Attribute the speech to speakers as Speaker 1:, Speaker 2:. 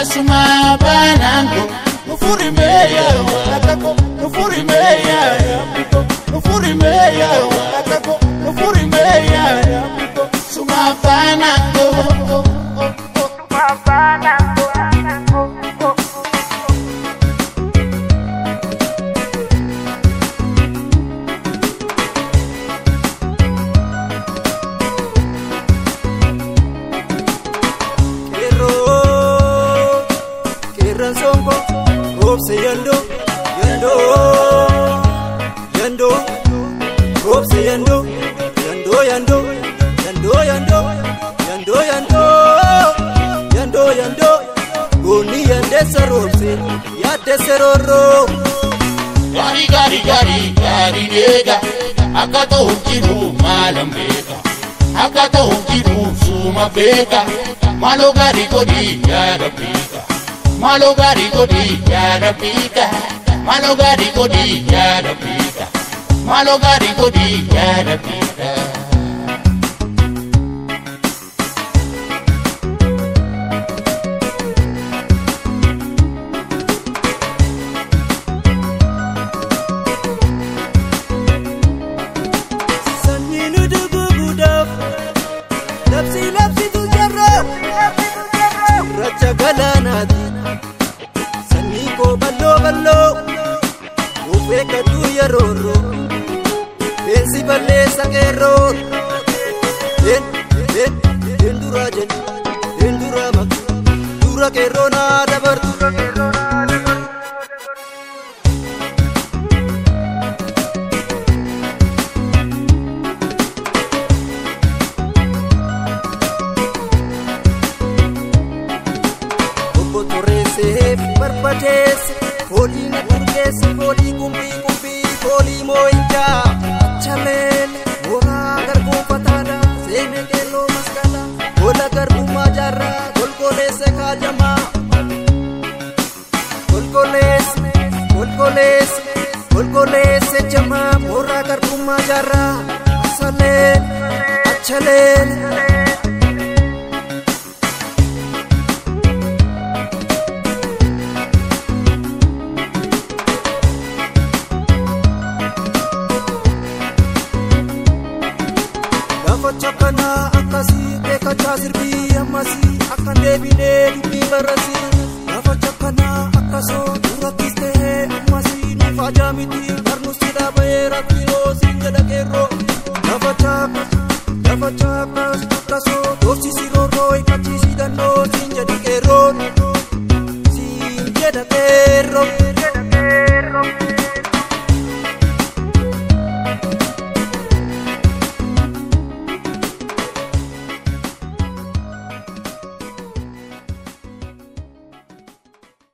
Speaker 1: asuma banango nufuri meya nufuri meya nufuri meya nufuri yendo yendo yendo gopse yendo yendo yendo yendo yendo yendo yendo yendo yendo goni yende sarose yade seroro gari gari gari gari nega akato ukiru malambeka akato ukiru suma beka malo gari kodi yarabika malo gari ya rabika malo gari ya rabika malo gari ya rabika balleessa qeerroo Deenduraa jennu deenduraa maqaa dura qeerroo naa dabartu. Foolii. jamaa Golgoleesse golgoleesse golgoleesse jamaa mooraa garbummaa jaarraa asalee achalee. Gaafa chakkanaa akkasii beekataa sirbii ammasii akka deebiine. sararsi gaafa chakkanaa akkasoo dura kistee ammasii nuuf ajaa miti harnus cidhaa bahee rakkiloo siinga dhaqeerroo gaafa chaappas gaafa chaappas akkasoo doorsisi roorroo eeggachisi dandoo siin jedha qeerroo siin jedha qeerroo.